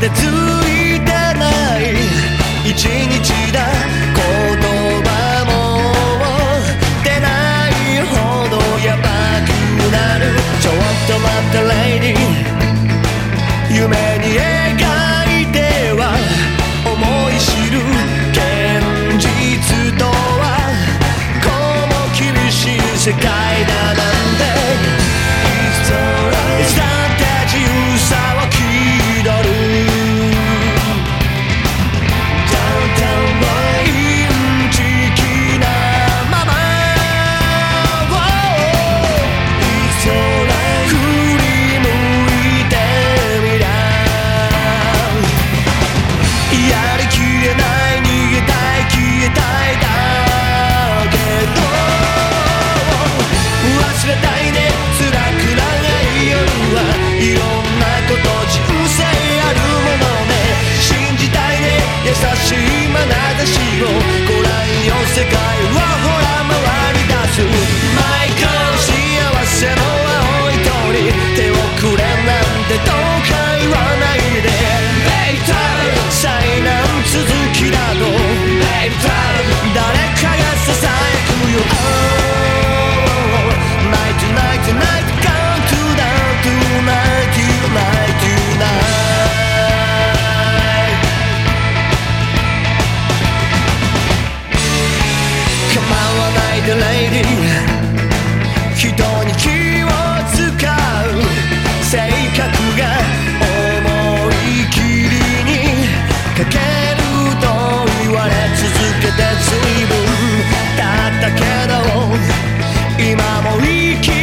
the two しい眼差しをご覧よ世界は。今も生き